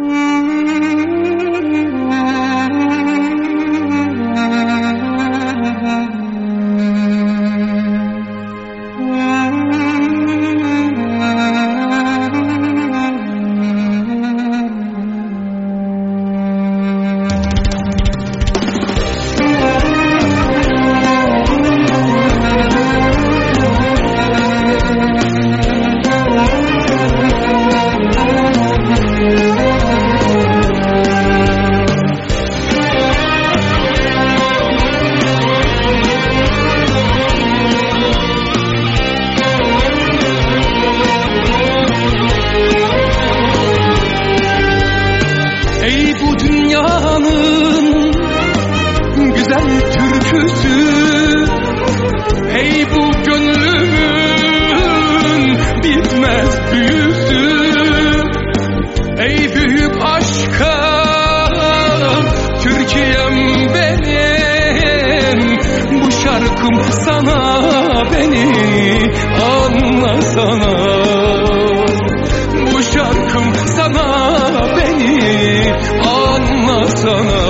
Ey güzel türküsü Ey bu gönlümün bitmez büyüsü. Ey büyük aşka Türkiye'm benim. Bu şarkım sana beni anlasana Bu şarkım sana beni anlasana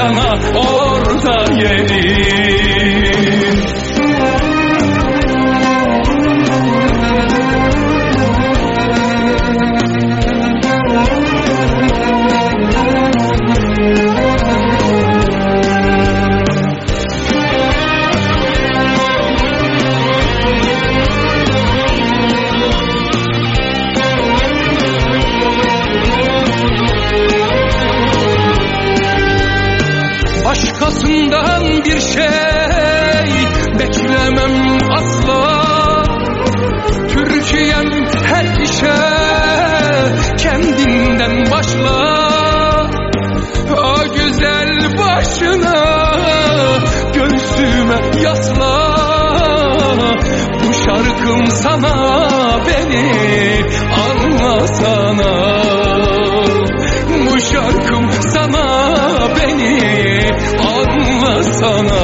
sana orada gelin güzel başına göğsüme yasla. Bu şarkım sana beni anlasana Bu şarkım sana beni anlasana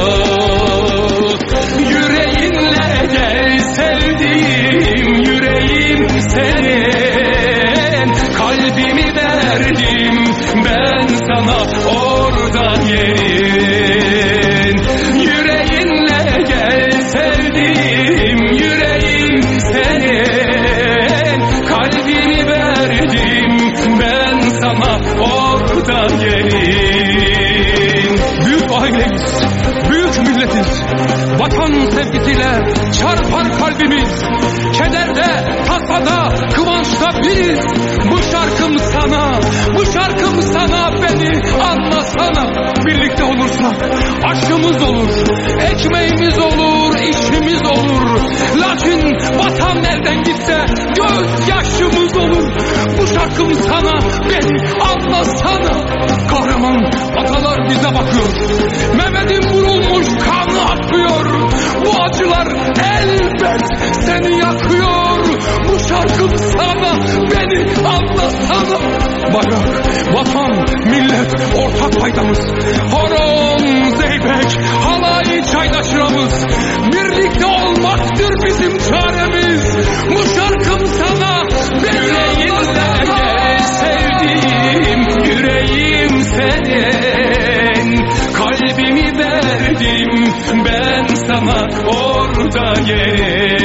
Vatan sevgisiyle çarpar kalbimiz. Kederde, tasada, kıvançta biriz. Bu şarkım sana, bu şarkım sana beni anlasana. Birlikte olursak aşkımız olur, ekmeğimiz olur, işimiz olur. Lakin vatan nereden gitse gözyaşımız olur. Bu şarkım sana beni anlasana. Kahraman atalar bize bakıyor kanı akıyor Bu acılar elbet seni yakıyor. Bu şarkım sana beni anlasana. Bayrak, vatan, millet ortak paydamız. Horon, zeybek, halay çaydaşıramız Birlikte olmaktır bizim çaremiz. Bu şarkım Sana orada gel